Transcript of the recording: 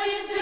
wisdom.